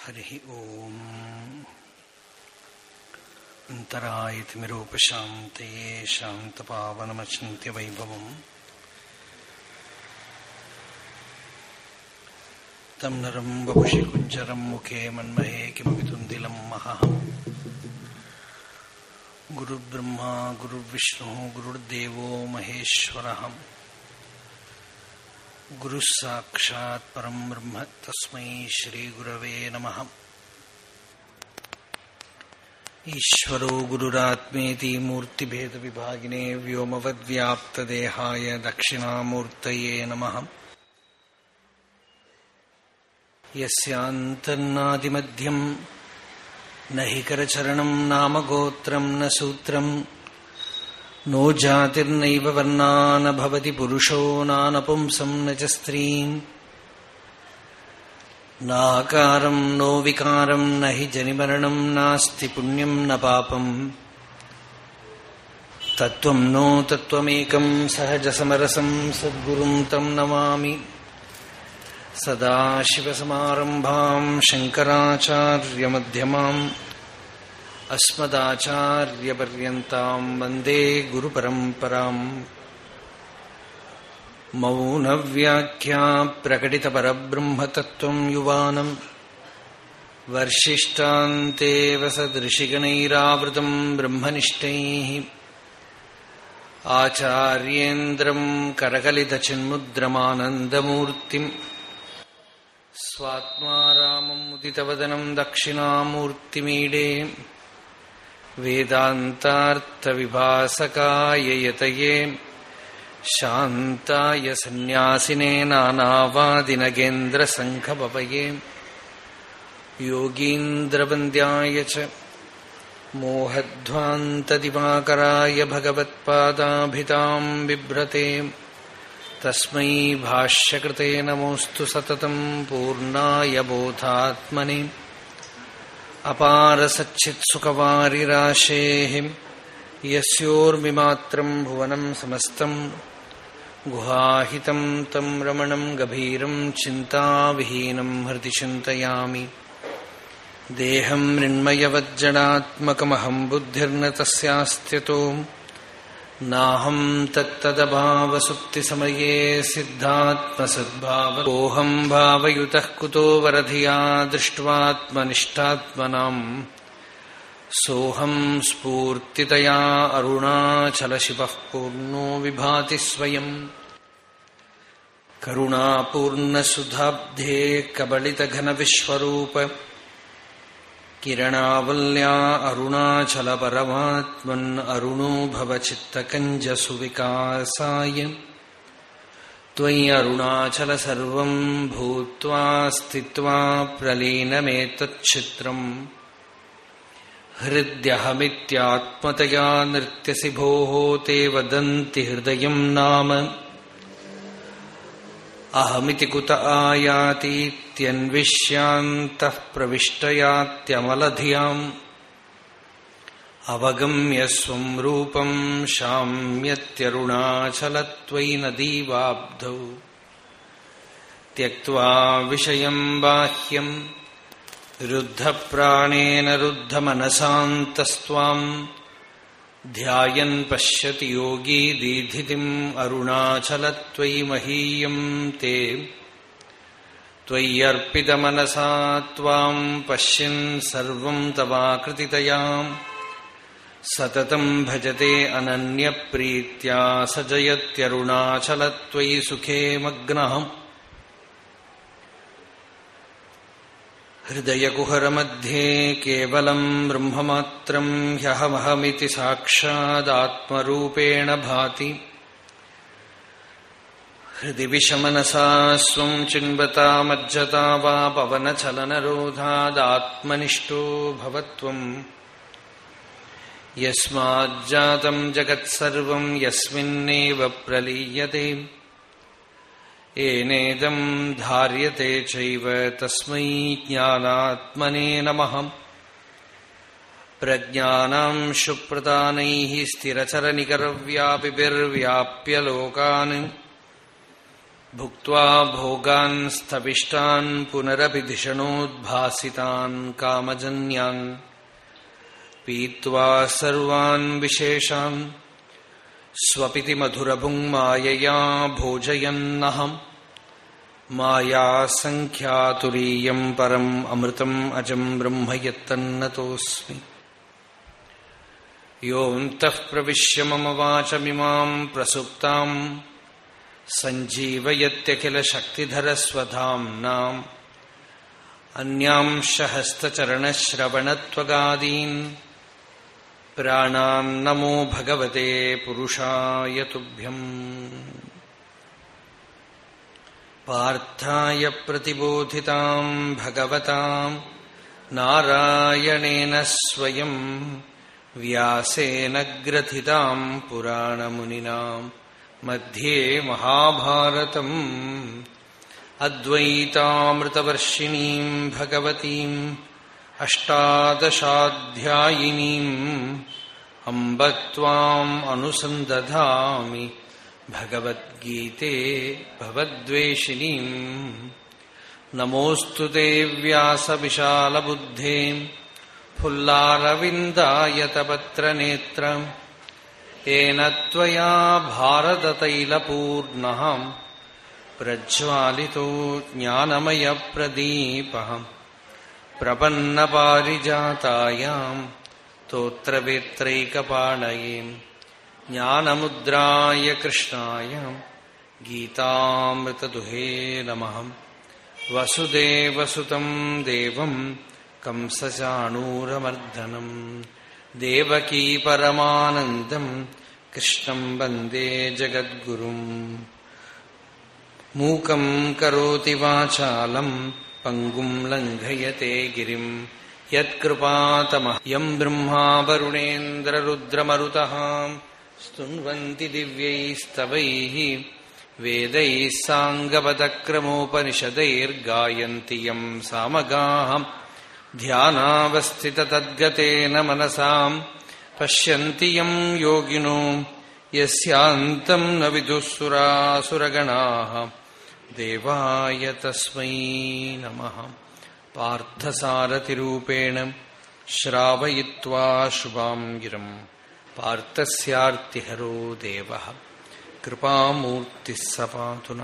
ഹരി ഓം അന്തരായതിമിരോപശാന്തയേ ശാന്തപാവനമചിന്യവൈഭവം തം നരം ബപുഷി കുഞ്ചരം മുഖേ മന്മഹേ കിമപി തുന്തിലം മഹഹം ഗുരുബ്രഹ്മ ഗുരുവിഷ്ണു ഗുരുദേവോ മഹേശ്വരഹം गुरुः साक्षात् परं ब्रह्म तस्मै श्रीगुरवे नमः। ईश्वरो गुरुरात्मेति मूर्तिभेदविभागिने व्योमवद्व्याप्तदेहाय दक्षिणामूर्तये नमः। यस्यान्तर्नादिमध्यम् न हि नाम गोत्रम् न सूत्रम् नो जातिर्नैव वर्णा न भवति पुरुषो नानपुंसम् न च स्त्रीम् नाकारम् नो विकारम् न हि जनिमरणम् नास्ति पुण्यम् न पापम् तत्त्वम् नो तत्त्वमेकम् सहजसमरसम् सद्गुरुम् तम् नमामि सदाशिवसमारम्भाम् शङ्कराचार्यमध्यमाम् अस्मदाचार्यपर्यन्ताम् वन्दे गुरुपरम्पराम् मौनव्याख्या प्रकटितपरब्रह्मतत्त्वम् युवानम् वर्षिष्टान्तेव सदृशिगणैरावृतम् ब्रह्मनिष्ठैः आचार्येन्द्रम् करकलितचिन्मुद्रमानन्दमूर्तिम् स्वात्मा रामम् उदितवदनम् दक्षिणामूर्तिमीडे वेदान्तार्थविभासकाय यतये शान्ताय सन्न्यासिने नानावादिनगेन्द्रसङ्घपवये। योगीन्द्रवन्द्याय च मोहध्वान्तदिवाकराय भगवत्पादाभिताम् बिभ्रते। तस्मै भाष्यकृते नमोऽस्तु सततम् पूर्णाय बोधात्मने। अपारसच्चित्सुखवारिराशेः यस्योर्मिमात्रम् भुवनम् समस्तम् गुहाहितम् तम् रमणम् गभीरम् चिन्ताविहीनम् हृदि चिन्तयामि। देहम् मृण्मयवज्जडात्मकमहम् बुद्धिर्न तस्यास्त्यतो। नाहम् तत्तदभावसुप्तिसमये सिद्धात्मसद्भावोऽहम् भावयुतः कुतो वरधिया दृष्ट्वात्मनिष्ठात्मनाम् सोऽहम् स्फूर्तितया अरुणाचलशिवः पूर्णो विभाति स्वयम् करुणापूर्णसुधाब्धे कबलितघनविश्वरूप। किरणावल्या अरुणाचलपरमात्मन् अरुणो भवचित्तकञ्जसुविकासाय त्वयि अरुणाचल सर्वम् भूत्वा स्थित्वा प्रलीनमेतच्छित्रम्। हृद्यहमित्यात्मतया नृत्यसि भोः ते वदन्ति हृदयम् नाम। अहमिति कुत आयातीत्यन्विष्यान्तः प्रविष्टयात्यमलधियाम् अवगम्य स्वम् रूपम् शाम्यत्यरुणाचलत्वयि नदीवाब्धौ त्यक्त्वा विषयम् बाह्यम् रुद्धप्राणेन रुद्धमनसान्तस्त्वाम्। ध्यायन् पश्यति योगी दीधितिम् अरुणाचलत्वयि महीयम् ते। त्वय्यर्पितमनसा त्वाम् पश्यन् सर्वम् सततम् भजते अनन्यप्रीत्या स जयत्यरुणाचलत्वयि सुखे मग्नः हृदयकुहरमध्ये केवलम् ब्रह्ममात्रम् ह्यहमहमिति साक्षादात्मरूपेण भाति। हृदि विषमनसा स्वम् चिन्वता मज्जता वा पवनचलनरोधादात्मनिष्ठो भवत्वम् यस्माज्जातम् जगत्सर्वम् यस्मिन्नेव प्रलीयते। एनेदम् धार्यते चैव तस्मै ज्ञानात्मने नमः। प्रज्ञानाम् शुप्रदानैः स्थिरचरनिकरव्यापिभिर्व्याप्य लोकान्। भुक्त्वा भोगान् स्थविष्टान् पुनरपि धिषणोद्भासितान् कामजन्यान्। पीत्वा सर्वान् विशेषान्। स्वपिति मधुरभुङ् मायया भोजयन्नहम्। मायासङ्ख्यातुरीयम् परम् अमृतम् अजम् ब्रह्म यत्तन्नतोऽस्मि। योऽन्तः प्रविश्य मम वाचमिमाम् प्रसुप्ताम्। सञ्जीवयत्यखिलशक्तिधरस्वधाम्नाम्। अन्यांश हस्तचरणश्रवणत्वगादीन् प्राणां नमो भगवते पुरुषाय तुभ्यम्। पार्थाय प्रतिबोधितां भगवतां नारायणेन स्वयं, व्यासेन ग्रथितां पुराणमुनिनां मध्ये महाभारतम्। अद्वैतामृतवर्षिणीं भगवतीम् अष्टादशाध्यायिनीम् अम्ब त्वाम् अनुसन्दधामि भगवद्गीते भवद्वेषिणीम् नमोऽस्तु ते व्यासविशालबुद्धे फुल्लारविन्दायतपत्रनेत्रम् येन त्वया भारततैलपूर्णः प्रज्वालितो ज्ञानमयप्रदीपः प्रपन्नपारिजातायाम् स्तोत्रवेत्रैकपाणये ज्ञानमुद्राय कृष्णाय गीतामृतदुहे नमः। वसुदेवसुतम् देवम् कंसचाणूरमर्दनम् देवकी परमानन्दम् कृष्णम् वंदे जगद्गुरुम्। मूकम् करोति वाचालम् पङ्गुम् लङ्घयते गिरिम् यत्कृपातमः यम् ब्रह्मा वरुणेन्द्ररुद्रमरुतः। स्तुन्वन्ति दिव्यैस्तवैः। वेदैः साङ्गपदक्रमोपनिषदैर्गायन्ति यम् सामगाः। ध्यानावस्थिततद्गतेन मनसाम् पश्यन्ति यम् योगिनो। यस्यान्तम् न विदुःसुरासुरगणाः ദേവായ തസ്മൈ നമ. പാർത്ഥസാരഥിരൂപേണ ശ്രാവയിത്വാ ശുഭാം ഗിരം പാർത്ഥസ്യാർത്തിഹരോ ദേവ. കൃപാമൂർത്തി സപാതുന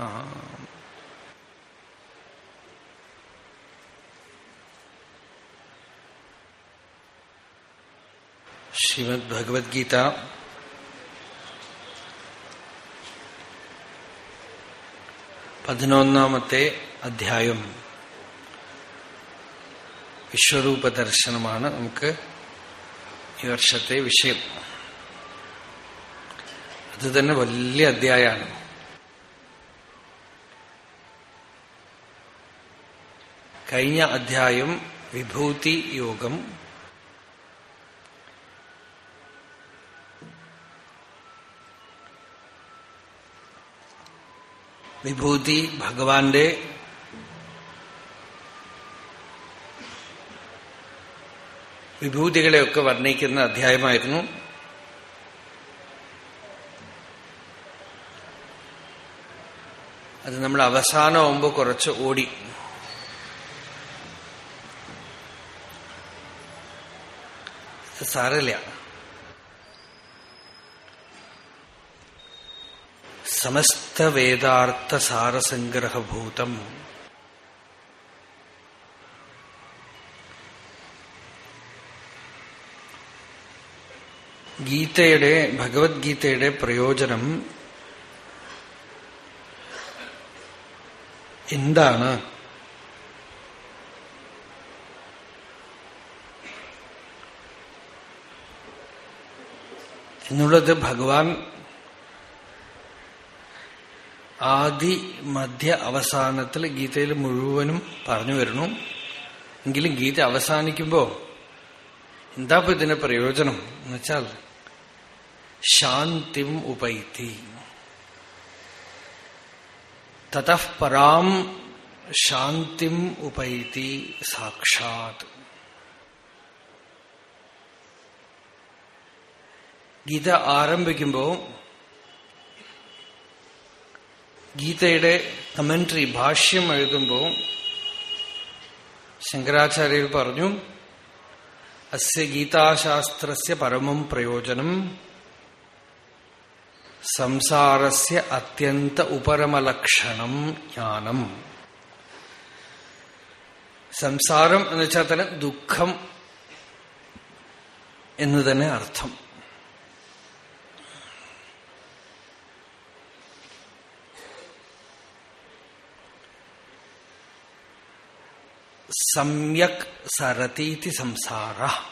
ശ്രീമദ്ഭഗവത്ഗീത പതിനൊന്നാമത്തെ അധ്യായം. വിശ്വരൂപ ദർശനമാണ് നമുക്ക് ഈ വർഷത്തെ വിഷയം. അത് തന്നെ വലിയ അധ്യായമാണ് കഴിഞ്ഞ അധ്യായം വിഭൂതി യോഗം വിഭൂതി ഭഗവാന്റെ വിഭൂതികളെയൊക്കെ വർണിക്കുന്ന അധ്യായമായിരുന്നു. അത് നമ്മൾ അവസാനമാകുമ്പോൾ കുറച്ച് ഓടി. സാരല്ല സമസ്ത വേദാർത്ഥ സാരസംഗ്രഹഭൂതം ഗീതയുടെ ഭഗവത്ഗീതയുടെ പ്രയോജനം എന്താണ്? എന്നുള്ളത് ഭഗവാൻ ആദി മധ്യ അവസാനത്തിൽ ഗീതയിൽ മുഴുവനും പറഞ്ഞു വരുന്നു. എങ്കിലും ഗീത അവസാനിക്കുമ്പോ എന്താ ഇപ്പൊ ഇതിന്റെ പ്രയോജനം? എന്ന് വെച്ചാൽ ശാന്തിം ഉപൈത്തി. തതപരാം ശാന്തിം ഉപൈത്തി സാക്ഷാത്. ഗീത ആരംഭിക്കുമ്പോ ഗീതയുടെ കമന്ററി ഭാഷ്യം എഴുതുമ്പോൾ ശങ്കരാചാര്യർ പറഞ്ഞു അസ്യ ഗീതാശാസ്ത്രസ്യ പരമം പ്രയോജനം സംസാരസ്യ അത്യന്ത ഉപരമലക്ഷണം ജ്ഞാനം. സംസാരം എന്ന് വെച്ചാൽ തന്നെ ദുഃഖം എന്ന് തന്നെ അർത്ഥം. സമ്യക് സരതീതി സംസാര.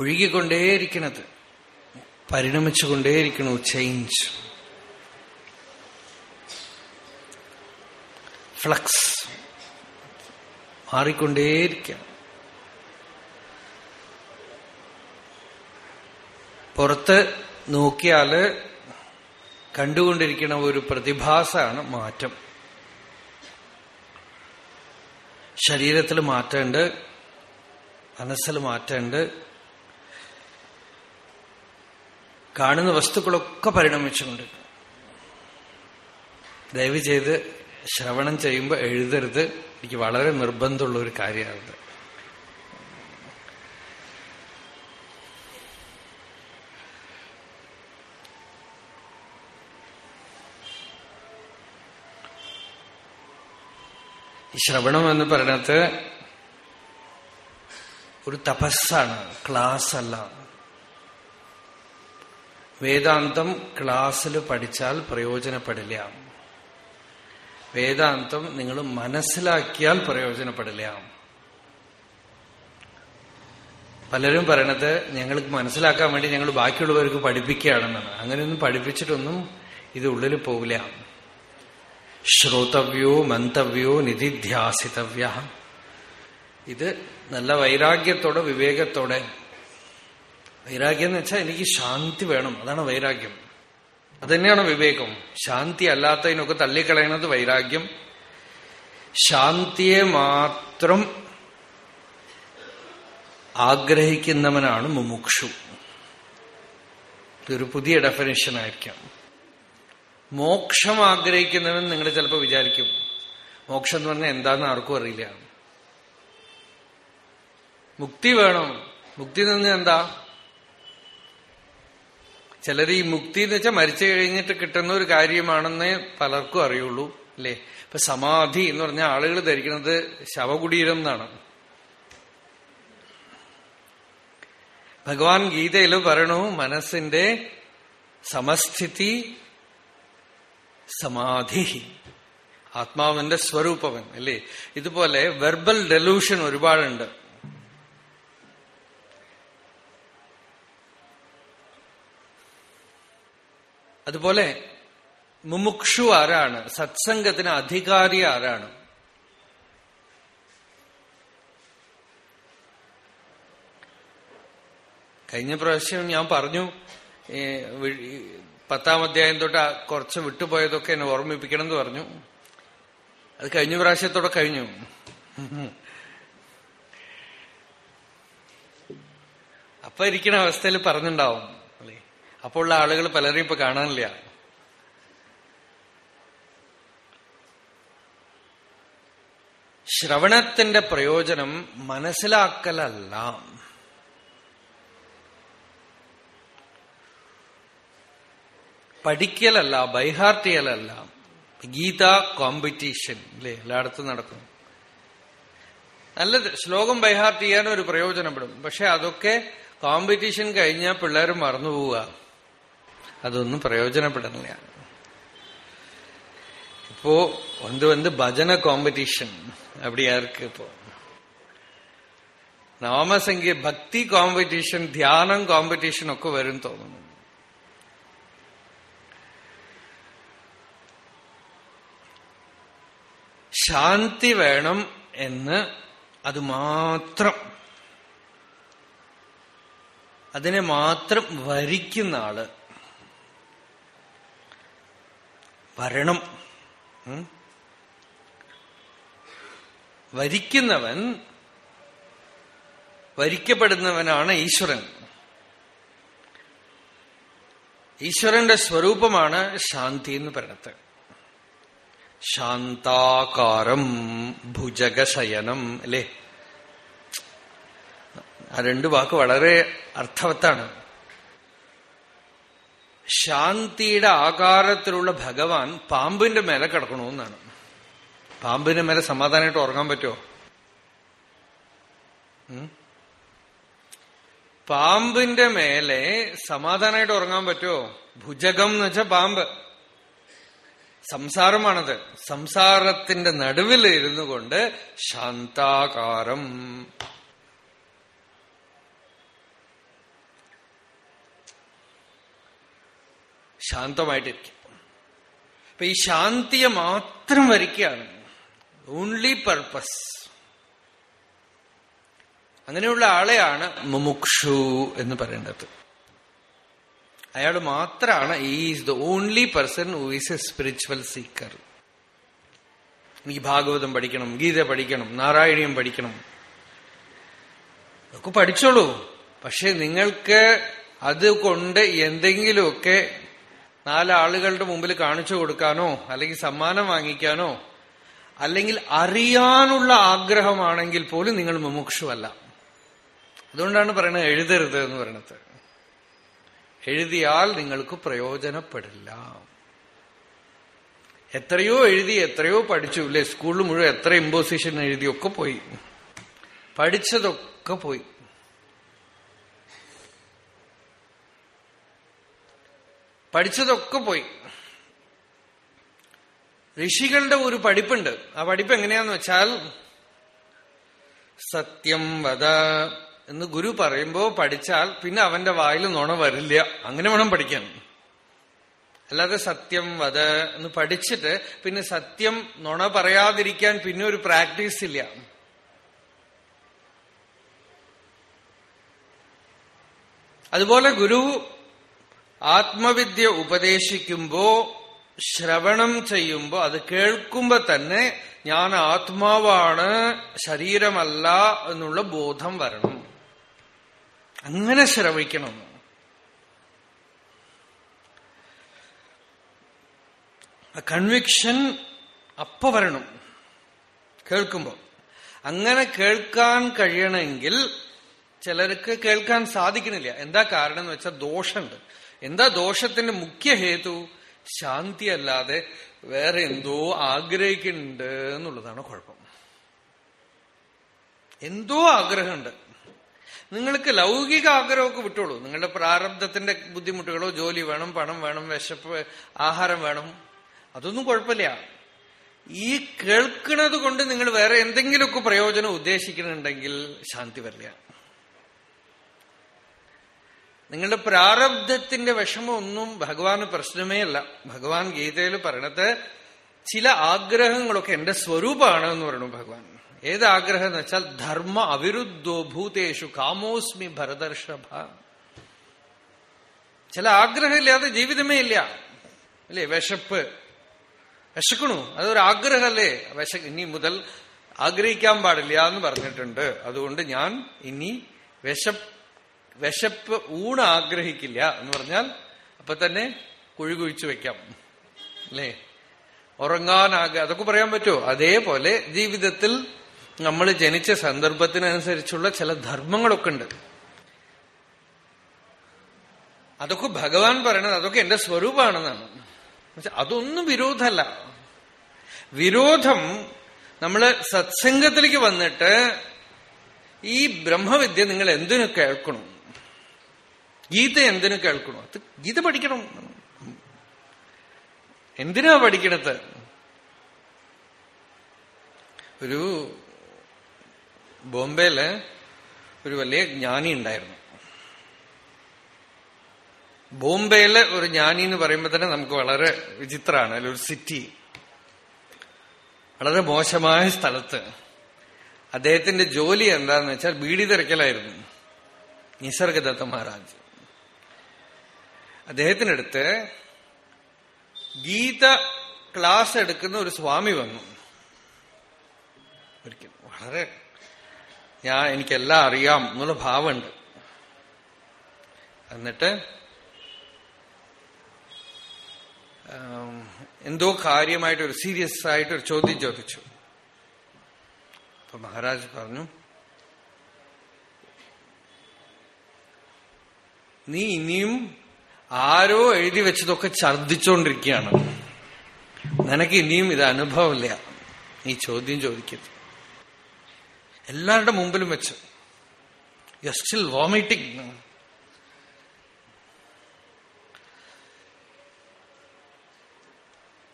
ഒഴുകിക്കൊണ്ടേയിരിക്കണത്. പരിണമിച്ചുകൊണ്ടേയിരിക്കണു ചേഞ്ച് ഫ്ലക്സ് മാറിക്കൊണ്ടേയിരിക്കാം. പുറത്ത് നോക്കിയാൽ കണ്ടുകൊണ്ടിരിക്കുന്ന ഒരു പ്രതിഭാസമാണ് മാറ്റം. ശരീരത്തിൽ മാറ്റമുണ്ട് മനസ്സിൽ മാറ്റമുണ്ട്. കാണുന്ന വസ്തുക്കളൊക്കെ പരിണമിച്ചുകൊണ്ട്. ദയവ് ചെയ്ത് ശ്രവണം ചെയ്യുമ്പോൾ എഴുതരുത്. എനിക്ക് വളരെ നിർബന്ധമുള്ള ഒരു കാര്യമാണത്. ശ്രവണം എന്ന് പറയുന്നത് ഒരു തപസ്സാണ് ക്ലാസ് അല്ല വേദാന്തം ക്ലാസ്സിൽ പഠിച്ചാൽ പ്രയോജനപ്പെടില്ല. വേദാന്തം നിങ്ങൾ മനസ്സിലാക്കിയാൽ പ്രയോജനപ്പെടില്ല. പലരും പറയണത് ഞങ്ങൾക്ക് മനസ്സിലാക്കാൻ വേണ്ടി ഞങ്ങൾ ബാക്കിയുള്ളവർക്ക് പഠിപ്പിക്കുകയാണെന്നാണ്. അങ്ങനെയൊന്നും പഠിപ്പിച്ചിട്ടൊന്നും ഇത് ഉള്ളിൽ പോവില്ല. ശ്രോതവ്യോ മന്തവ്യോ നിധിധ്യാസിതവ്യ. ഇത് നല്ല വൈരാഗ്യത്തോടെ വിവേകത്തോടെ. വൈരാഗ്യം എന്ന് വെച്ചാൽ എനിക്ക് ശാന്തി വേണം അതാണ് വൈരാഗ്യം. അതന്നെയാണ് വിവേകം. ശാന്തി അല്ലാത്തതിനൊക്കെ തള്ളിക്കളയണത് വൈരാഗ്യം. ശാന്തിയെ മാത്രം ആഗ്രഹിക്കുന്നവനാണ് മുമുക്ഷു. ഇതൊരു പുതിയ ഡെഫിനേഷൻ ആയിരിക്കാം. മോക്ഷം ആഗ്രഹിക്കുന്നവൻ നിങ്ങൾ ചിലപ്പോൾ വിചാരിക്കും. മോക്ഷം എന്ന് പറഞ്ഞാൽ എന്താണെന്ന് ആർക്കും അറിയില്ല. മുക്തി വേണം. മുക്തി നിന്ന് എന്താ? ചിലർ ഈ മുക്തി എന്ന് വെച്ചാൽ മരിച്ചു കഴിഞ്ഞിട്ട് കിട്ടുന്ന ഒരു കാര്യമാണെന്ന് പലർക്കും അറിയുള്ളൂ അല്ലേ? ഇപ്പൊ സമാധി എന്ന് പറഞ്ഞാൽ ആളുകൾ ധരിക്കുന്നത് ശവകുടീരം എന്നാണ്. ഭഗവാൻ ഗീതയിൽ പറയണു മനസ്സിന്റെ സമസ്ഥിതി സമാധി. ആത്മാവിന്റെ സ്വരൂപവൻ അല്ലേ? ഇതുപോലെ വെർബൽ ഡെലൂഷൻ ഒരുപാടുണ്ട്. അതുപോലെ മുമുക്ഷു ആരാണ്? സത്സംഗത്തിന് അധികാരി ആരാണ്? കഴിഞ്ഞ പ്രാവശ്യം ഞാൻ പറഞ്ഞു പത്താം അധ്യായം തൊട്ട് കുറച്ച് വിട്ടുപോയതൊക്കെ എന്നെ ഓർമ്മിപ്പിക്കണം എന്ന് പറഞ്ഞു. അത് കഴിഞ്ഞ പ്രാവശ്യത്തോടെ കഴിഞ്ഞു. അപ്പൊ ഇരിക്കുന്ന അവസ്ഥയിൽ പറഞ്ഞിണ്ടാവും. അല്ലേ? അപ്പോൾ ഉള്ള ആളുകൾ പലരെയും ഇപ്പൊ കാണാനില്ല. ശ്രവണത്തിന്റെ പ്രയോജനം മനസ്സിലാക്കലല്ല. പഠിക്കലല്ല ബൈഹാർട്ട് ചെയ്യലല്ല ഗീത കോമ്പറ്റീഷൻ അല്ലേ എല്ലായിടത്തും നടക്കും നല്ലത് ശ്ലോകം ബൈഹാർട്ട് ചെയ്യാൻ ഒരു പ്രയോജനപ്പെടും പക്ഷെ അതൊക്കെ കോമ്പറ്റീഷൻ കഴിഞ്ഞാൽ പിള്ളേർ മറന്നുപോവുക അതൊന്നും പ്രയോജനപ്പെടുന്നില്ല இப்போ வந்து வந்து பஜனை காம்படிஷன் அப்படியா இருக்கு இப்போ നാമസംഖ്യ ഭക്തി കോമ്പറ്റീഷൻ ധ്യാനം കോമ്പറ്റീഷൻ ഒക്കെ വരും തോന്നുന്നു ശാന്തി വേണം എന്ന് അതുമാത്രം അതിനെ മാത്രം വരിക്കുന്ന ആൾ വരണം വരിക്കുന്നവൻ വരിക്കപ്പെടുന്നവനാണ് ഈശ്വരൻ. ഈശ്വരന്റെ സ്വരൂപമാണ് ശാന്തി എന്ന് പറയുന്നത്. ശാന്താകാരം ഭുജകശയനം അല്ലേ? ആ രണ്ട് വാക്ക് വളരെ അർത്ഥവത്താണ്. ശാന്തിയുടെ ആകാരത്തിലുള്ള ഭഗവാൻ പാമ്പിന്റെ മേലെ കിടക്കണമെന്നാണ് പാമ്പിന്റെ മേലെ സമാധാനമായിട്ട് ഉറങ്ങാൻ പറ്റുമോ? പാമ്പിന്റെ മേലെ സമാധാനമായിട്ട് ഉറങ്ങാൻ പറ്റുമോ? ഭുജകം എന്ന് വെച്ചാൽ പാമ്പ്. സംസാരമാണത്. സംസാരത്തിന്റെ നടുവിൽ ഇരുന്നു കൊണ്ട് ശാന്താകാരം. ശാന്തമായിട്ടിരിക്കും. അപ്പൊ ഈ ശാന്തിയെ മാത്രം വരിക്കുകയാണ് ഓൺലി പർപ്പസ് അങ്ങനെയുള്ള ആളെയാണ് മുമുക്ഷു എന്ന് പറയേണ്ടത്. അയാൾ മാത്രമാണ് is the only person who is a spiritual seeker എനിക്ക് ഭാഗവതം പഠിക്കണം ഗീത പഠിക്കണം നാരായണീയം പഠിക്കണം. ഒക്കെ പഠിച്ചോളൂ. പക്ഷെ നിങ്ങൾക്ക് അതുകൊണ്ട് എന്തെങ്കിലുമൊക്കെ നാലാളുകളുടെ മുമ്പിൽ കാണിച്ചു കൊടുക്കാനോ അല്ലെങ്കിൽ സമ്മാനം വാങ്ങിക്കാനോ അല്ലെങ്കിൽ അറിയാനുള്ള ആഗ്രഹമാണെങ്കിൽ പോലും നിങ്ങൾ മുമുക്ഷുവല്ല. അതുകൊണ്ടാണ് പറയുന്നത് എഴുതരുത് എന്ന് പറയുന്നത് എഴുതിയാൽ നിങ്ങൾക്ക് പ്രയോജനപ്പെടില്ല. എത്രയോ എഴുതി എത്രയോ പഠിച്ചു. അല്ലെ സ്കൂളിൽ മുഴുവൻ എത്ര ഇമ്പോസിഷൻ എഴുതിയൊക്കെ പോയി. പഠിച്ചതൊക്കെ പോയി. പഠിച്ചതൊക്കെ പോയി. ഋഷികളുടെ ഒരു പഠിപ്പുണ്ട്. ആ പഠിപ്പ് എങ്ങനെയാന്ന് വെച്ചാൽ സത്യം വധ എന്ന് ഗുരു പറയുമ്പോ പഠിച്ചാൽ പിന്നെ അവന്റെ വായിൽ നുണ വരില്ല. അങ്ങനെ വേണം പഠിക്കാൻ. അല്ലാതെ സത്യം വധ എന്ന് പഠിച്ചിട്ട് പിന്നെ സത്യം നുണ പറയാതിരിക്കാൻ പിന്നെ ഒരു പ്രാക്ടീസ് ഇല്ല. അതുപോലെ ഗുരു ആത്മവിദ്യ ഉപദേശിക്കുമ്പോ ശ്രവണം ചെയ്യുമ്പോ അത് കേൾക്കുമ്പോ തന്നെ ഞാൻ ആത്മാവാണ് ശരീരമല്ല എന്നുള്ള ബോധം വരണം. അങ്ങനെ ശ്രവിക്കണം. കൺവിക്ഷൻ അപ്പ വരണം. കേൾക്കുമ്പോ. അങ്ങനെ കേൾക്കാൻ കഴിയണമെങ്കിൽ ചിലർക്ക് കേൾക്കാൻ സാധിക്കണില്ല. എന്താ കാരണം എന്ന് വെച്ചാൽ ദോഷമുണ്ട്. എന്താ ദോഷത്തിന്റെ മുഖ്യ ഹേതു? ശാന്തി അല്ലാതെ വേറെ എന്തോ ആഗ്രഹിക്കുന്നുണ്ട് എന്നുള്ളതാണ് കുഴപ്പം. എന്തോ ആഗ്രഹമുണ്ട്. നിങ്ങൾക്ക് ലൗകിക ആഗ്രഹമൊക്കെ വിട്ടോളൂ. നിങ്ങളുടെ പ്രാരബ്ധത്തിന്റെ ബുദ്ധിമുട്ടുകളോ ജോലി വേണം പണം വേണം വിശപ്പ് ആഹാരം വേണം. അതൊന്നും കുഴപ്പമില്ല. ഈ കേൾക്കുന്നത് കൊണ്ട് നിങ്ങൾ വേറെ എന്തെങ്കിലുമൊക്കെ പ്രയോജനം ഉദ്ദേശിക്കുന്നുണ്ടെങ്കിൽ ശാന്തി വരില്ല. നിങ്ങളുടെ പ്രാരബ്ധത്തിന്റെ വിഷമമൊന്നും ഭഗവാന് പ്രശ്നമേ അല്ല. ഭഗവാൻ ഗീതയിൽ പറയണത് ചില ആഗ്രഹങ്ങളൊക്കെ എന്റെ സ്വരൂപമാണ് എന്ന് പറയണു ഭഗവാൻ. ഏത് ആഗ്രഹം എന്ന് വെച്ചാൽ ധർമ്മ അവിരുദ്ധോ ഭൂതേഷു കാമോസ്മി ഭരതർഷഭ ചില ആഗ്രഹമില്ലാതെ ജീവിതമേ ഇല്ല. അല്ലേ? വിശപ്പ്. വിശക്കണു. അതൊരു ആഗ്രഹമല്ലേ? വിശ ഇനി മുതൽ ആഗ്രഹിക്കാൻ പാടില്ല എന്ന് പറഞ്ഞിട്ടുണ്ട്. അതുകൊണ്ട് ഞാൻ ഇനി വിശപ്പ് വിശപ്പ് ഊണ് ആഗ്രഹിക്കില്ല എന്ന് പറഞ്ഞാൽ അപ്പൊ തന്നെ കുഴി കുഴിച്ചു വെക്കാം. അല്ലേ? ഉറങ്ങാനാക അതൊക്കെ പറയാൻ പറ്റുമോ? അതേപോലെ ജീവിതത്തിൽ നമ്മൾ ജനിച്ച സന്ദർഭത്തിനനുസരിച്ചുള്ള ചില ധർമ്മങ്ങളൊക്കെ ഉണ്ട്. അതൊക്കെ ഭഗവാൻ പറയണത് അതൊക്കെ എന്റെ സ്വരൂപമാണെന്നാണ്. അതൊന്നും വിരോധമല്ല. വിരോധം നമ്മൾ സത്സംഗത്തിലേക്ക് വന്നിട്ട് ഈ ബ്രഹ്മവിദ്യ നിങ്ങൾ എന്തിനു കേൾക്കണം? ഗീത എന്തിനു കേൾക്കണം? അത് ഗീത പഠിക്കണം. എന്തിനാ പഠിക്കണത്? ഒരു ബോംബെയിൽ ഒരു വലിയ ജ്ഞാനി ഉണ്ടായിരുന്നു. ബോംബെയിലെ ഒരു ജ്ഞാനി എന്ന് പറയുമ്പോൾ തന്നെ നമുക്ക് വളരെ വിചിത്രമാണ്. അതിലൊരു സിറ്റി വളരെ മോശമായ സ്ഥലത്ത്. അദ്ദേഹത്തിന്റെ ജോലി എന്താന്ന് വെച്ചാൽ ബീഡി തിരക്കലായിരുന്നു. നിസർഗദത്ത മഹാരാജ്. അദ്ദേഹത്തിനടുത്ത് ഗീത ക്ലാസ് എടുക്കുന്ന ഒരു സ്വാമി വന്നു. ഒരിക്കലും വളരെ ഞാൻ എനിക്കെല്ലാം അറിയാം എന്നുള്ള ഭാവമുണ്ട്. എന്നിട്ട് എന്തോ കാര്യമായിട്ട് ഒരു സീരിയസ് ആയിട്ട് ഒരു ചോദ്യം ചോദിച്ചു. അപ്പൊ മഹാരാജ് പറഞ്ഞു നീ ഇനിയും ആരോ എഴുതി വെച്ചതൊക്കെ ഛർദിച്ചോണ്ടിരിക്കുകയാണ്. നിനക്ക് ഇനിയും ഇത് അനുഭവമില്ല. നീ ചോദ്യം ചോദിക്കരുത്. എല്ലാവരുടെ മുമ്പിലും വെച്ച്. യു സ്റ്റിൽ വോമിറ്റിംഗ്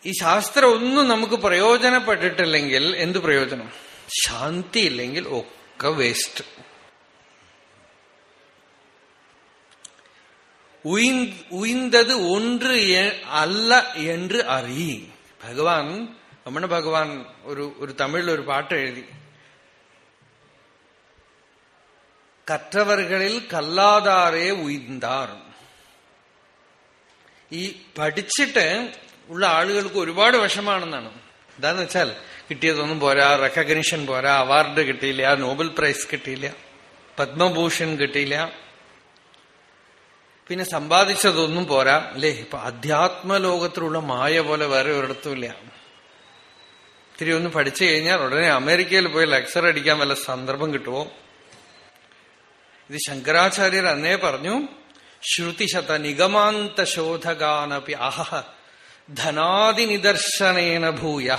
ഈ ശാസ്ത്രം ഒന്നും നമുക്ക് പ്രയോജനപ്പെട്ടിട്ടില്ലെങ്കിൽ എന്ത് പ്രയോജനം? ശാന്തി ഇല്ലെങ്കിൽ ഒക്കെ വേസ്റ്റ് ഉയിന്തത് ഒന്ന് അല്ല എന്ന് അറിയി. ഭഗവാൻ രമണ ഭഗവാൻ ഒരു ഒരു തമിഴിൽ ഒരു പാട്ട് എഴുതി. കറ്റവറുകളിൽ കല്ലാതാറെ ഉയർന്നാർ ഈ പഠിച്ചിട്ട് ഉള്ള ആളുകൾക്ക് ഒരുപാട് വിഷമാണെന്നാണ്. എന്താന്ന് വെച്ചാൽ കിട്ടിയതൊന്നും പോരാ റെക്കഗ്നിഷൻ പോരാ അവാർഡ് കിട്ടിയില്ല നോബൽ പ്രൈസ് കിട്ടിയില്ല പത്മഭൂഷൺ കിട്ടിയില്ല. പിന്നെ സമ്പാദിച്ചതൊന്നും പോരാ അല്ലേ? ഇപ്പൊ അധ്യാത്മലോകത്തിലുള്ള മായ പോലെ വേറെ ഒരിടത്തുമില്ല ഇത്തിരി ഒന്ന് പഠിച്ചു കഴിഞ്ഞാൽ ഉടനെ അമേരിക്കയിൽ പോയി ലെക്ചർ അടിക്കാൻ വല്ല സന്ദർഭം കിട്ടുമോ ഇത് ശങ്കരാചാര്യർ അന്നേ പറഞ്ഞു ശ്രുതിശത നിഗമാന്ത ശോധകാനപി അഹ ധനാദിനിദർശനേന ഭൂയ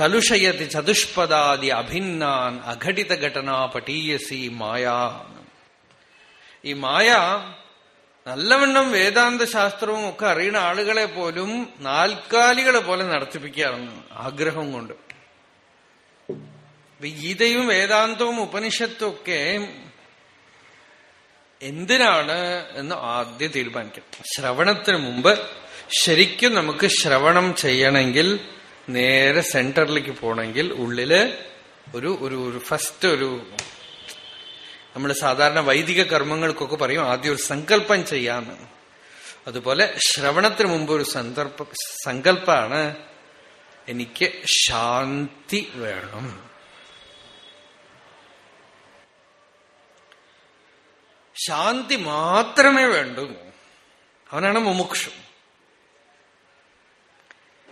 കലുഷയതി ചതുഷ്പദാദി അഭിന്നാൻ അഘടിത ഘടനാ പട്ടീയസി മായ. ഈ മായ നല്ലവണ്ണം വേദാന്ത ശാസ്ത്രവും ഒക്കെ അറിയുന്ന ആളുകളെ പോലും നാൽക്കാലികളെ പോലെ നടത്തിപ്പിക്കാറുണ്ട് ആഗ്രഹം കൊണ്ട്. ഗീതയും വേദാന്തവും ഉപനിഷത്തും ഒക്കെ എന്തിനാണ് എന്ന് ആദ്യം തീരുമാനിക്കണം ശ്രവണത്തിന് മുമ്പ് ശരിക്കും നമുക്ക് ശ്രവണം ചെയ്യണമെങ്കിൽ നേരെ സെന്ററിലേക്ക് പോകണമെങ്കിൽ ഉള്ളിൽ ഒരു ഒരു ഫസ്റ്റ് ഒരു നമ്മൾ സാധാരണ വൈദിക കർമ്മങ്ങൾക്കൊക്കെ പറയും ആദ്യം ഒരു സങ്കല്പം ചെയ്യാന്ന്. അതുപോലെ ശ്രവണത്തിന് മുമ്പ് ഒരു സന്ദർഭ സങ്കല്പാണ് എനിക്ക് ശാന്തി വേണം. ശാന്തി മാത്രമേ വേണ്ടൂ. അവനാണ് മുമുക്ഷു.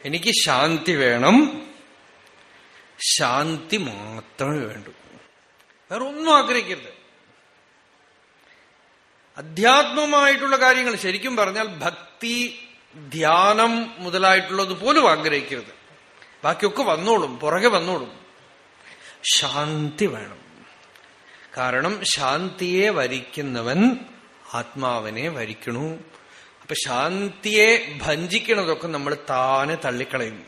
എനിക്ക് ശാന്തി വേണം. ശാന്തി മാത്രമേ വേണ്ടൂ. വേറെ ഒന്നും ആഗ്രഹിക്കരുത്. അധ്യാത്മമായിട്ടുള്ള കാര്യങ്ങൾ ശരിക്കും പറഞ്ഞാൽ ഭക്തി ധ്യാനം മുതലായിട്ടുള്ളത് പോലും ആഗ്രഹിക്കരുത്. ബാക്കിയൊക്കെ വന്നോളും പുറകെ വന്നോളും. ശാന്തി വേണം. കാരണം ശാന്തിയെ വരിക്കുന്നവൻ ആത്മാവിനെ വരിക്കണു. അപ്പൊ ശാന്തിയെ ഭഞ്ചിക്കണതൊക്കെ നമ്മൾ താനെ തള്ളിക്കളയും.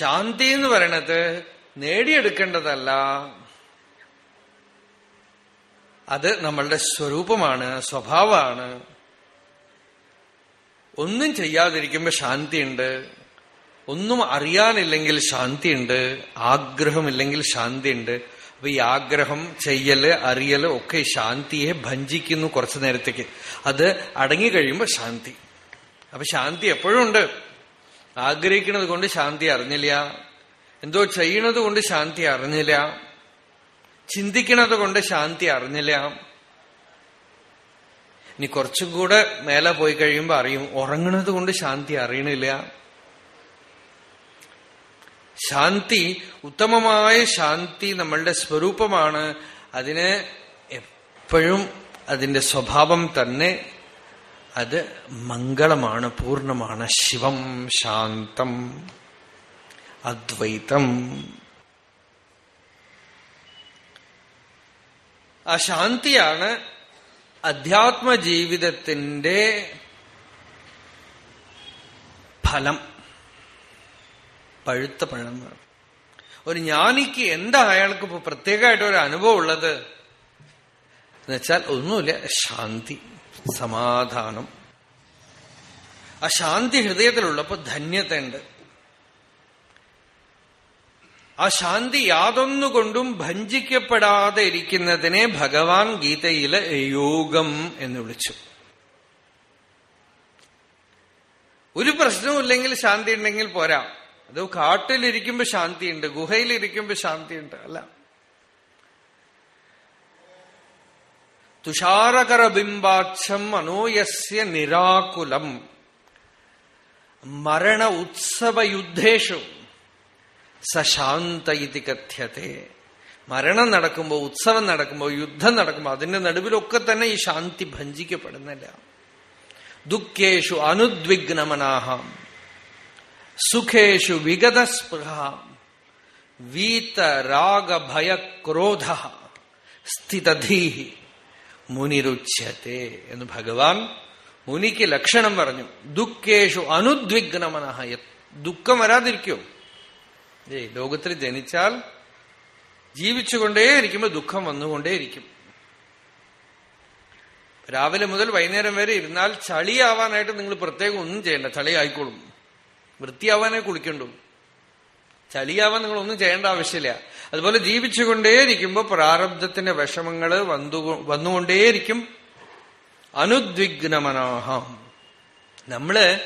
ശാന്തി എന്ന് പറയണത് നേടിയെടുക്കേണ്ടതല്ല. അത് നമ്മളുടെ സ്വരൂപമാണ് സ്വഭാവമാണ്. ഒന്നും ചെയ്യാതിരിക്കുമ്പോൾ ശാന്തിയുണ്ട്. ഒന്നും അറിയാനില്ലെങ്കിൽ ശാന്തിയുണ്ട് ആഗ്രഹമില്ലെങ്കിൽ ശാന്തിയുണ്ട്. അപ്പൊ ഈ ആഗ്രഹം ചെയ്യൽ അറിയൽ ഒക്കെ ശാന്തിയെ ഭഞ്ചിക്കുന്നു കുറച്ചു നേരത്തേക്ക്. അത് അടങ്ങി കഴിയുമ്പോൾ ശാന്തി. അപ്പൊ ശാന്തി എപ്പോഴും ഉണ്ട്. ആഗ്രഹിക്കുന്നത് കൊണ്ട് ശാന്തി അറിഞ്ഞില്ല. എന്തോ ചെയ്യണത് കൊണ്ട് ശാന്തി അറിഞ്ഞില്ല. ചിന്തിക്കണത് കൊണ്ട് ശാന്തി അറിഞ്ഞില്ല. ഇനി കുറച്ചും കൂടെ മേലെ പോയി കഴിയുമ്പോൾ അറിയും ഉറങ്ങണത് കൊണ്ട് ശാന്തി അറിയണില്ല. ശാന്തി ഉത്തമമായ ശാന്തി നമ്മളുടെ സ്വരൂപമാണ്. അതിന് എപ്പോഴും അതിന്റെ സ്വഭാവം തന്നെ അത് മംഗളമാണ് പൂർണമാണ്. ശിവം ശാന്തം അദ്വൈതം. ആ ശാന്തിയാണ് അധ്യാത്മ ജീവിതത്തിന്റെ ഫലം. പഴുത്ത പഴം ഒരു ജ്ഞാനിക്ക് എന്താ അയാൾക്ക് ഇപ്പൊ പ്രത്യേകമായിട്ട് ഒരു അനുഭവം ഉള്ളത്? എന്നുവെച്ചാൽ ഒന്നുമില്ല ശാന്തി സമാധാനം. ആ ശാന്തി ഹൃദയത്തിലുള്ളപ്പോ ധന്യതയുണ്ട്. ആ ശാന്തി യാതൊന്നുകൊണ്ടും ഭഞ്ചിക്കപ്പെടാതെ ഇരിക്കുന്നതിനെ ഭഗവാൻ ഗീതയിൽ യോഗം എന്ന് വിളിച്ചു. ഒരു പ്രശ്നവും ഇല്ലെങ്കിൽ ശാന്തി ഉണ്ടെങ്കിൽ പോരാ. അത് കാട്ടിലിരിക്കുമ്പോ ശാന്തിയുണ്ട് ഗുഹയിലിരിക്കുമ്പോ ശാന്തിയുണ്ട് അല്ല. തുഷാരകരബിംബാക്ഷം മനോയസ്യ നിരാകുലം. മരണ ഉത്സവയുദ്ധേഷു. സശാന്ത ഇതി കഥ്യത്തെ. മരണം നടക്കുമ്പോൾ ഉത്സവം നടക്കുമ്പോൾ യുദ്ധം നടക്കുമ്പോൾ അതിന്റെ നടുവിലൊക്കെ തന്നെ ഈ ശാന്തി ഭഞ്ചിക്കപ്പെടുന്നില്ല ദുഃഖേഷു അനുദ്വിഗ്നമനാഹാം. സുഖേഷു വിഗതസ്പൃഹ വീത രാഗ ഭയ ക്രോധ സ്ഥിതധീഹി മുനിരുച്ഛത്തെ എന്ന് ഭഗവാൻ മുനിക്ക് ലക്ഷണം പറഞ്ഞു. ദുഃഖേഷു അനുദ്വിഗ്നമന ദുഃഖം വരാതിരിക്കോ. ഏയ് ലോകത്തിൽ ജനിച്ചാൽ ജീവിച്ചുകൊണ്ടേയിരിക്കുമ്പോൾ ദുഃഖം വന്നുകൊണ്ടേയിരിക്കും. രാവിലെ മുതൽ വൈകുന്നേരം വരെ ഇരുന്നാൽ ചളിയാവാനായിട്ട് നിങ്ങൾ പ്രത്യേകം ഒന്നും ചെയ്യണ്ട ചളി ആയിക്കോളും വൃത്തിയാവാനേ കുളിക്കണ്ടു. ചലിയാവാൻ നിങ്ങൾ ഒന്നും ചെയ്യേണ്ട ആവശ്യമില്ല. അതുപോലെ ജീവിച്ചുകൊണ്ടേയിരിക്കുമ്പോൾ പ്രാരബ്ധത്തിന്റെ വിഷമങ്ങൾ വന്നു വന്നുകൊണ്ടേയിരിക്കും. അനുദ്വിഗ്നമനാഹം. നമ്മൾ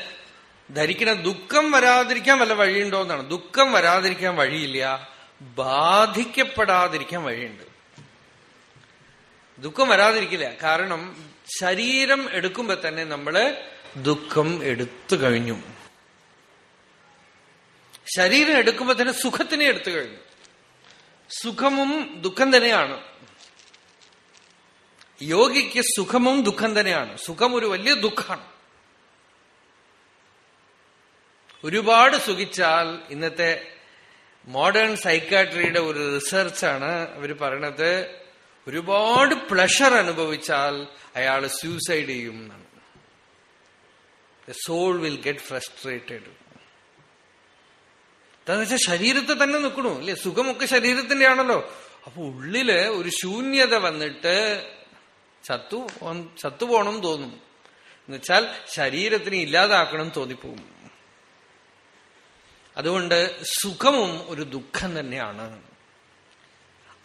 ധരിക്കുന്ന ദുഃഖം വരാതിരിക്കാൻ വല്ല വഴിയുണ്ടോ എന്നാണ്. ദുഃഖം വരാതിരിക്കാൻ വഴിയില്ല. ബാധിക്കപ്പെടാതിരിക്കാൻ വഴിയുണ്ട്. ദുഃഖം വരാതിരിക്കില്ല. കാരണം ശരീരം എടുക്കുമ്പോ തന്നെ നമ്മൾ ദുഃഖം എടുത്തു കഴിഞ്ഞു. ശരീരം എടുക്കുമ്പോ തന്നെ സുഖത്തിനെ എടുത്തു കഴിഞ്ഞു. സുഖമും ദുഃഖം തന്നെയാണ്. യോഗിക്ക് സുഖമും ദുഃഖം തന്നെയാണ്. സുഖം ഒരു വലിയ ദുഃഖമാണ്. ഒരുപാട് സുഖിച്ചാൽ ഇന്നത്തെ മോഡേൺ സൈക്കാട്രിയുടെ ഒരു റിസർച്ചാണ് അവർ പറയണത്. ഒരുപാട് പ്ലഷർ അനുഭവിച്ചാൽ അയാൾ സൂസൈഡ് ചെയ്യും എന്നാണ്. സോൾ വിൽ ഗെറ്റ് ഫ്രസ്ട്രേറ്റഡ് എന്താന്ന് വെച്ചാൽ ശരീരത്തെ തന്നെ നിൽക്കണു അല്ലെ? സുഖമൊക്കെ ശരീരത്തിന്റെ ആണല്ലോ അപ്പൊ ഉള്ളിൽ ഒരു ശൂന്യത വന്നിട്ട് ചത്തു ചത്തുപോണം തോന്നും. എന്നുവെച്ചാൽ ശരീരത്തിന് ഇല്ലാതാക്കണം തോന്നിപ്പോകും. അതുകൊണ്ട് സുഖവും ഒരു ദുഃഖം തന്നെയാണ്.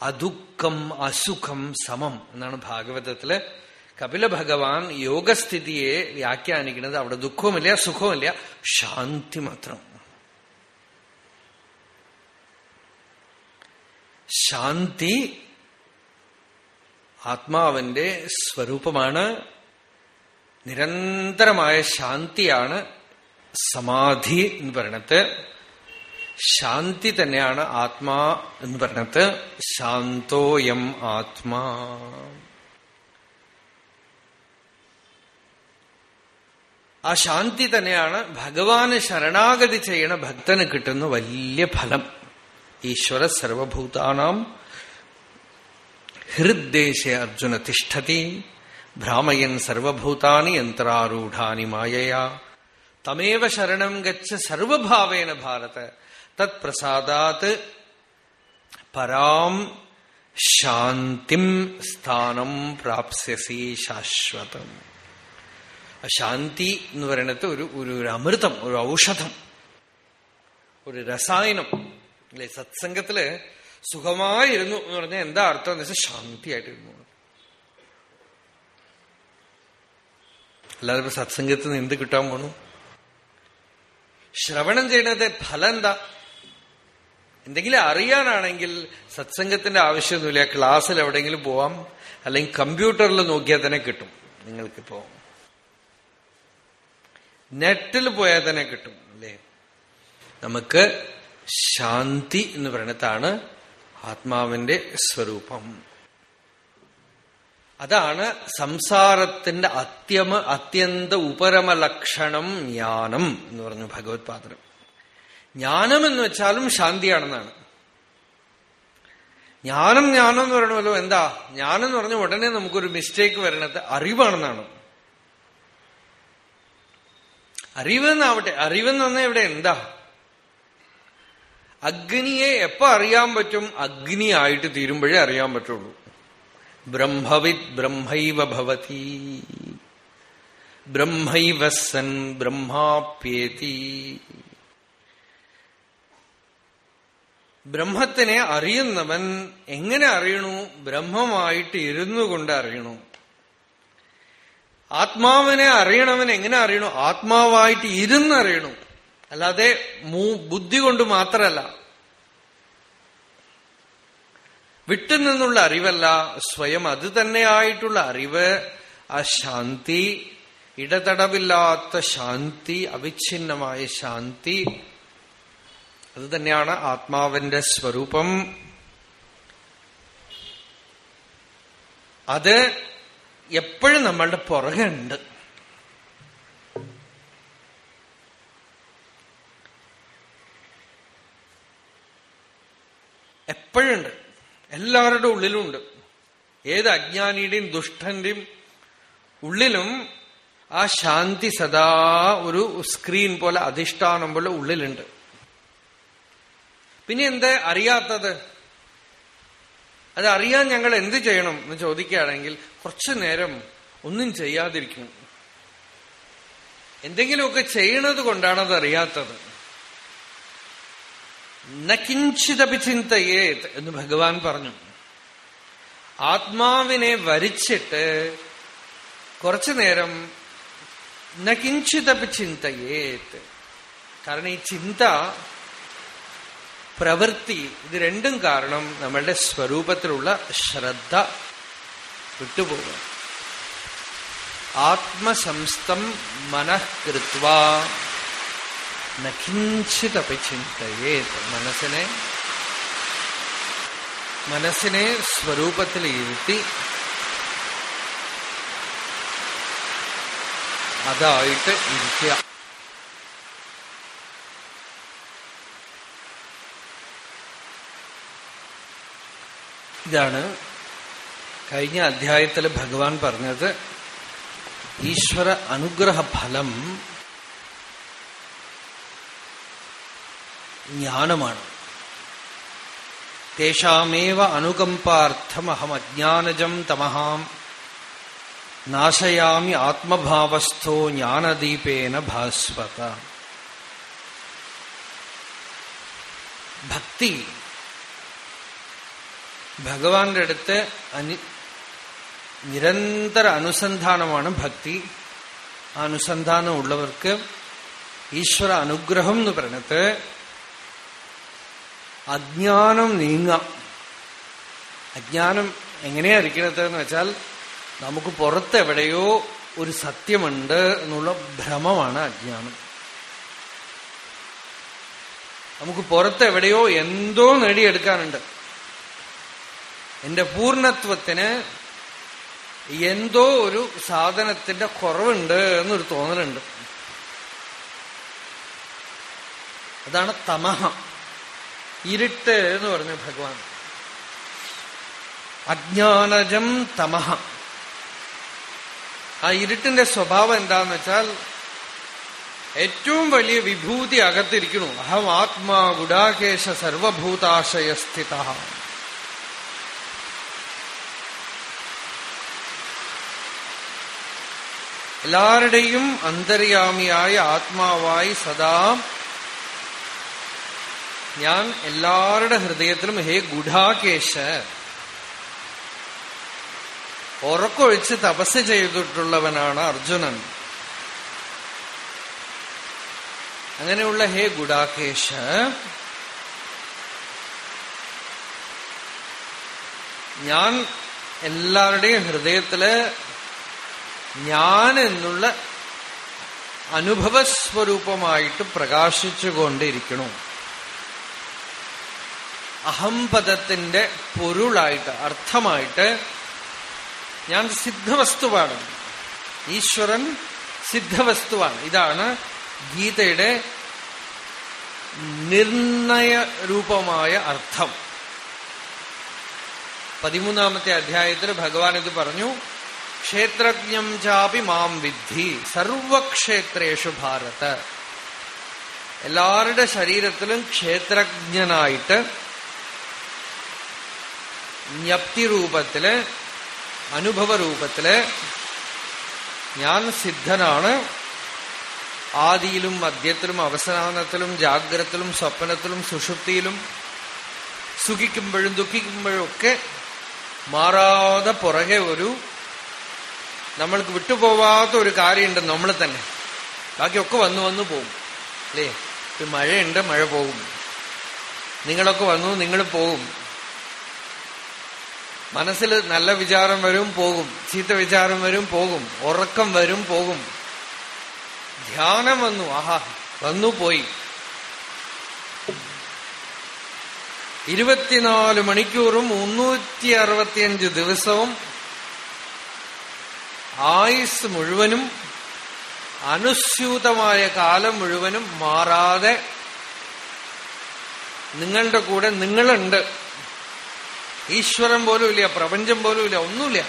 അദുഃഖം അസുഖം സമം എന്നാണ് ഭാഗവതത്തിൽ കപില ഭഗവാൻ യോഗസ്ഥിതിയെ വ്യാഖ്യാനിക്കുന്നത്. അവിടെ ദുഃഖവുമില്ല സുഖവുമില്ല ശാന്തി മാത്രം. ശാന്തി ആത്മാവിന്റെ സ്വരൂപമാണ്. നിരന്തരമായ ശാന്തിയാണ് സമാധി എന്ന് പറയണത്. ശാന്തി തന്നെയാണ് ആത്മാ എന്ന് പറയണത്. ശാന്തോയം ആത്മാ. ആ ശാന്തി തന്നെയാണ് ഭഗവാന് ശരണാഗതി ചെയ്യണ ഭക്തന് കിട്ടുന്ന വലിയ ഫലം. ഈശ്വര സർവഭൂതാനാം ഹൃദ്ദേശേ അർജുന തിഷ്ഠതി ഭ്രാമയൻ സർവഭൂതാനി യന്ത്രാരൂഢാനി മായയാ. തമേവ ശരണം ഗച്ഛ സർവഭാവേന ഭാരത തത് പ്രസാദാത് പരാം ശാന്തിം സ്ഥാനം പ്രാപ്സ്യസി ശാശ്വതം. ശാന്തി എന്ന് പറയുന്നത് ഒരു ഒരു അമൃതം ഒരു ഔഷധം ഒരു രസായനം. അല്ലെ? സത്സംഗത്തിൽ സുഖമായിരുന്നു എന്ന് പറഞ്ഞാൽ എന്താ അർത്ഥം എന്ന് വെച്ചാൽ ശാന്തിയായിട്ടിരുന്നു. അല്ലാതെ സത്സംഗത്തിൽ നിന്ന് എന്ത് കിട്ടാൻ പോണു? ശ്രവണം ചെയ്യുന്നത് ഫലം എന്താ? എന്തെങ്കിലും അറിയാനാണെങ്കിൽ സത്സംഗത്തിന്റെ ആവശ്യമൊന്നുമില്ല. ക്ലാസ്സിൽ എവിടെയെങ്കിലും പോവാം. അല്ലെങ്കിൽ കമ്പ്യൂട്ടറിൽ നോക്കിയാൽ തന്നെ കിട്ടും. നിങ്ങൾക്കിപ്പോ നെറ്റിൽ പോയാൽ തന്നെ കിട്ടും അല്ലേ? നമുക്ക് ശാന്തി എന്ന് പറയുന്നതാണ് ആത്മാവിന്റെ സ്വരൂപം. അതാണ് സംസാരത്തിന്റെ അത്യമ അത്യന്ത ഉപരമ ലക്ഷണം ജ്ഞാനം എന്ന് പറഞ്ഞു ഭഗവത്പാദരം ജ്ഞാനം എന്ന് വെച്ചാലും ശാന്തിയാണെന്നാണ്. ജ്ഞാനം ജ്ഞാനം എന്ന് പറയണമല്ലോ എന്താ? ജ്ഞാനം എന്ന് പറഞ്ഞ ഉടനെ നമുക്കൊരു മിസ്റ്റേക്ക് വരണത് അറിവാണെന്നാണ്. അറിവെന്നാവട്ടെ അറിവെന്ന് പറഞ്ഞാൽ ഇവിടെ എന്താ? അഗ്നിയെ എപ്പോ അറിയാൻ പറ്റും? അഗ്നി ആയിട്ട് തീരുമ്പോഴേ അറിയാൻ പറ്റുള്ളൂ. ബ്രഹ്മവിത് ബ്രഹ്മൈവ ഭവതി. ബ്രഹ്മൈവ സൻ ബ്രഹ്മാപ്യേതി. ബ്രഹ്മത്തിനെ അറിയുന്നവൻ എങ്ങനെ അറിയണു? ബ്രഹ്മമായിട്ട് ഇരുന്നു കൊണ്ട് അറിയണു. ആത്മാവിനെ അറിയണവൻ എങ്ങനെ അറിയണു? ആത്മാവായിട്ട് ഇരുന്നറിയണു അല്ലാതെ ബുദ്ധി കൊണ്ട് മാത്രമല്ല വിട്ടുനിന്നുള്ള അറിവല്ല സ്വയം അത് തന്നെയായിട്ടുള്ള അറിവ് ആ ശാന്തി ഇടതടവില്ലാത്ത ശാന്തി അവിഛിന്നമായ ശാന്തി അത് തന്നെയാണ് ആത്മാവിന്റെ സ്വരൂപം. അത് എപ്പോഴും നമ്മളുടെ പുറകെ ഉണ്ട് എപ്പോഴുണ്ട്. എല്ലാവരുടെ ഉള്ളിലുമുണ്ട് ഏത് അജ്ഞാനിയുടെയും ദുഷ്ടന്റെയും ഉള്ളിലും ആ ശാന്തി സദാ ഒരു സ്ക്രീൻ പോലെ അധിഷ്ഠാനം പോലെ ഉള്ളിലുണ്ട്. പിന്നെ എന്താ അറിയാത്തത്? അത് അറിയാൻ ഞങ്ങൾ എന്ത് ചെയ്യണം എന്ന് ചോദിക്കുകയാണെങ്കിൽ കുറച്ചു നേരം ഒന്നും ചെയ്യാതിരിക്കണം എന്തെങ്കിലുമൊക്കെ ചെയ്യണത് കൊണ്ടാണ് അത് അറിയാത്തത് നക്കിഞ്ചിതപി ചിന്തയേത് എന്ന് ഭഗവാൻ പറഞ്ഞു. ആത്മാവിനെ വരിച്ചിട്ട് കുറച്ചു നേരം നക്കിഞ്ചിതപി ചിന്തയേത്. കാരണം ഈ ചിന്ത പ്രവൃത്തി ഇത് രണ്ടും കാരണം നമ്മളുടെ സ്വരൂപത്തിലുള്ള ശ്രദ്ധ വിട്ടുപോകും ആത്മസംസ്ഥം മനഃകൃത്വ നഖിഞ്ചിതപി ചിന്തയേത് മനസ്സിനെ മനസ്സിനെ സ്വരൂപത്തിൽ ഇരുത്തി അതായിട്ട് ഇരിക്കുക. ഇതാണ് കഴിഞ്ഞ അധ്യായത്തിൽ ഭഗവാൻ പറഞ്ഞത് ഈശ്വര അനുഗ്രഹ ഫലം ജ്ഞാനമാണ്. തേഷാമേവ അനുകമ്പാർത്ഥം അഹം അജ്ഞാനജം തമഹാം. നാശയാമി ആത്മഭാവസ്ഥോ ജ്ഞാനദീപേന ഭാസ്വത. ഭക്തി. ഭഗവാന്റെ അടുത്ത് അനി നിരന്തര അനുസന്ധാനമാണ് ഭക്തി. ആ അനുസന്ധാനം ഉള്ളവർക്ക് ഈശ്വര അനുഗ്രഹം എന്ന് പറഞ്ഞിട്ട് അജ്ഞാനം നീങ്ങാം. അജ്ഞാനം എങ്ങനെയാ ഇരിക്കുന്നത് എന്ന് വെച്ചാൽ നമുക്ക് പുറത്തെവിടെയോ ഒരു സത്യമുണ്ട് എന്നുള്ള ഭ്രമമാണ് അജ്ഞാനം. നമുക്ക് പുറത്തെവിടെയോ എന്തോ നേടിയെടുക്കാനുണ്ട്. എന്റെ പൂർണത്വത്തിന് എന്തോ ഒരു സാധനത്തിന്റെ കുറവുണ്ട് എന്നൊരു തോന്നലുണ്ട്. അതാണ് തമഹ. ഇരുട്ട് എന്ന് പറഞ്ഞു ഭഗവാൻ. അജ്ഞാനജം തമഹ. ആ ഇരുട്ടിന്റെ സ്വഭാവം എന്താന്ന് വെച്ചാൽ ഏറ്റവും വലിയ വിഭൂതി അകത്തിരിക്കണു അഹം ആത്മാ ഗുഡാകേശ സർവഭൂതാശയസ്ഥിത. എല്ലാവരുടെയും അന്തര്യാമിയായ ആത്മാവായി സദാ ഞാൻ എല്ലാവരുടെ ഹൃദയത്തിലും ഹേ ഗുഡാകേശ ഉറക്കൊഴിച്ച് തപസ് ചെയ്തിട്ടുള്ളവനാണ് അർജുനൻ. അങ്ങനെയുള്ള ഹേ ഗുഡാകേശ ഞാൻ എല്ലാവരുടെയും ഹൃദയത്തിൽ ഞാൻ എന്നുള്ള അനുഭവസ്വരൂപമായിട്ട് പ്രകാശിച്ചുകൊണ്ടിരിക്കണു അഹംപദത്തിന്റെ പൊരുളായിട്ട് അർത്ഥമായിട്ട് ഞാൻ സിദ്ധവസ്തുവാണ്. ഈശ്വരൻ സിദ്ധവസ്തുവാണ്. ഇതാണ് ഗീതയുടെ നിർണയ രൂപമായ അർത്ഥം. പതിമൂന്നാമത്തെ അധ്യായത്തിൽ ഭഗവാൻ ഇത് പറഞ്ഞു ക്ഷേത്രജ്ഞം ചാപി മാം വിദ്ധി സർവക്ഷേത്രേഷു ഭാരത്. എല്ലാവരുടെ ശരീരത്തിലും ക്ഷേത്രജ്ഞനായിട്ട് ജ്ഞപ്തി രൂപത്തിൽ അനുഭവ രൂപത്തിൽ ഞാൻ സിദ്ധനാണ്. ആദിയിലും മധ്യത്തിലും അവസാനത്തിലും ജാഗ്രത്തിലും സ്വപ്നത്തിലും സുഷുപ്തിയിലും സുഖിക്കുമ്പോഴും ദുഃഖിക്കുമ്പോഴും ഒക്കെ മാറാതെ പുറകെ ഒരു നമ്മൾക്ക് വിട്ടുപോവാത്ത ഒരു കാര്യമുണ്ട് നമ്മൾ തന്നെ. ബാക്കിയൊക്കെ വന്നു വന്നു പോകും അല്ലേ? മഴയുണ്ട് മഴ പോകും നിങ്ങളൊക്കെ വന്നു നിങ്ങൾ പോകും മനസ്സിൽ നല്ല വിചാരം വരും പോകും. ചീത്ത വിചാരം വരും പോകും. ഉറക്കം വരും പോകും. ധ്യാനം വന്നു. ആഹാ വന്നു പോയി. ഇരുപത്തിനാല് മണിക്കൂറും മുന്നൂറ്റി അറുപത്തിയഞ്ച് ദിവസവും ആയുസ് മുഴുവനും അനുസ്യൂതമായ കാലം മുഴുവനും മാറാതെ നിങ്ങളുടെ കൂടെ നിങ്ങളുണ്ട്. ഈശ്വരൻ പോലും ഇല്ല പ്രപഞ്ചം പോലും ഇല്ല ഒന്നുമില്ല.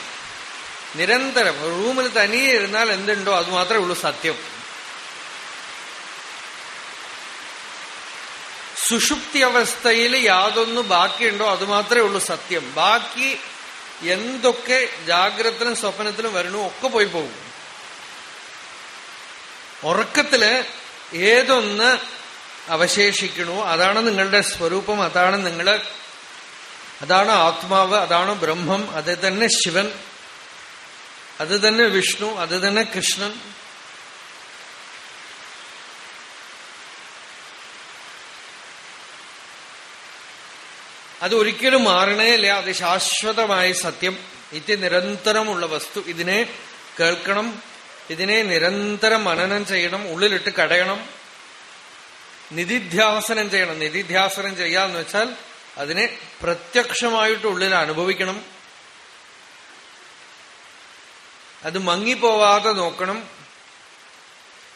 നിരന്തരം ഒരു റൂമിൽ തനിയെ ഇരുന്നാൽ എന്തുണ്ടോ അത് മാത്രമേ ഉള്ളൂ സത്യം. സുഷുപ്തി അവസ്ഥയിൽ യാതൊന്ന് ബാക്കിയുണ്ടോ അത് മാത്രമേ ഉള്ളൂ സത്യം. ബാക്കി എന്തൊക്കെ ജാഗ്രതത്തിലും സ്വപ്നത്തിലും വരണോ ഒക്കെ പോയി പോകും. ഉറക്കത്തിൽ ഏതൊന്ന് അവശേഷിക്കണോ അതാണ് നിങ്ങളുടെ സ്വരൂപം അതാണ് നിങ്ങൾ അതാണ് ആത്മാവ് അതാണ് ബ്രഹ്മം അത് തന്നെ ശിവൻ അത് തന്നെ വിഷ്ണു അത് തന്നെ കൃഷ്ണൻ. അത് ഒരിക്കലും മാറണേയില്ല അത് ശാശ്വതമായ സത്യം. ഇത് നിരന്തരമുള്ള വസ്തു ഇതിനെ കേൾക്കണം ഇതിനെ നിരന്തരം മനനം ചെയ്യണം ഉള്ളിലിട്ട് കടയണം. നിധിധ്യാസനം ചെയ്യണം. നിധിധ്യാസനം ചെയ്യാന്ന് വെച്ചാൽ അതിനെ പ്രത്യക്ഷമായിട്ട് ഉള്ളിൽ അനുഭവിക്കണം. അത് മങ്ങിപ്പോവാതെ നോക്കണം.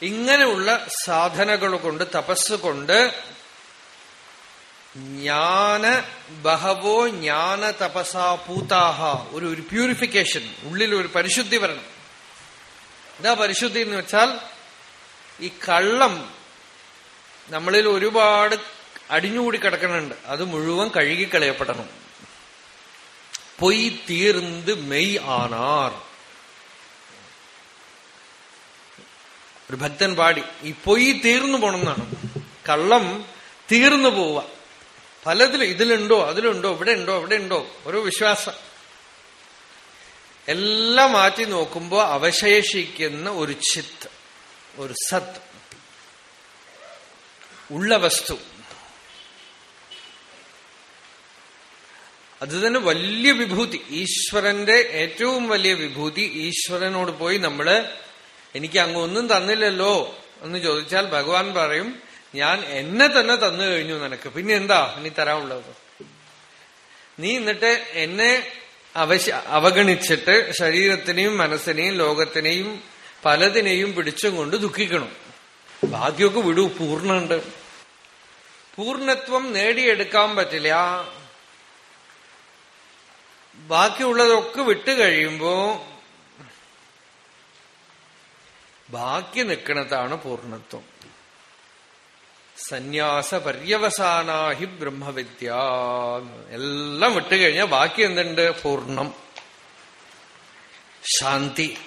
ഇങ്ങനെയുള്ള സാധനകൾ കൊണ്ട് തപസ് കൊണ്ട് ജ്ഞാന ബഹവോ ജ്ഞാന തപസാ പൂതാഹ ഒരു ഒരു പ്യൂരിഫിക്കേഷൻ ഉള്ളിൽ ഒരു പരിശുദ്ധി വരണം. എന്താ പരിശുദ്ധി എന്ന് വെച്ചാൽ ഈ കള്ളം നമ്മളിൽ ഒരുപാട് അടിഞ്ഞുകൂടി കിടക്കണുണ്ട്. അത് മുഴുവൻ കഴുകിക്കളയപ്പെടണം. പൊയ് തീർന്ന് മെയ് ആനാർ ഒരു ഭക്തൻ പാടി ഈ പൊയ് തീർന്നു പോണെന്നാണ്. കള്ളം തീർന്നു പോവുക. പലതിലും ഇതിലുണ്ടോ അതിലുണ്ടോ ഇവിടെ ഉണ്ടോ അവിടെ ഉണ്ടോ ഒരു വിശ്വാസം. എല്ലാം മാറ്റി നോക്കുമ്പോ അവശേഷിക്കുന്ന ഒരു ചിത്ത് ഒരു സത് ഉള്ള വസ്തു. അത് തന്നെ വലിയ വിഭൂതി. ഈശ്വരന്റെ ഏറ്റവും വലിയ വിഭൂതി ഈശ്വരനോട് പോയി നമ്മൾ എനിക്ക് അങ്ങ് ഒന്നും തന്നില്ലല്ലോ എന്ന് ചോദിച്ചാൽ ഭഗവാൻ പറയും ഞാൻ എന്നെ തന്നെ തന്നു കഴിഞ്ഞു നിനക്ക്. പിന്നെ എന്താ ഇനി തരാനുള്ളത്? നീ എന്നിട്ട് എന്നെ അവശ അവഗണിച്ചിട്ട് ശരീരത്തിനെയും മനസ്സിനെയും ലോകത്തിനെയും പലതിനെയും പിടിച്ചും കൊണ്ട് ദുഃഖിക്കണം. ഭാഗ്യമൊക്കെ വിടൂ പൂർണുണ്ട്. പൂർണത്വം നേടിയെടുക്കാൻ പറ്റില്ല. ബാക്കിയുള്ളതൊക്കെ വിട്ടു കഴിയുമ്പോ ബാക്കി നിൽക്കുന്നതാണ് പൂർണത്വം. സന്യാസ പര്യവസാനാഹി ബ്രഹ്മവിദ്യ. എല്ലാം വിട്ടുകഴിഞ്ഞാൽ ബാക്കി എന്തുണ്ട്? പൂർണം. ശാന്തി.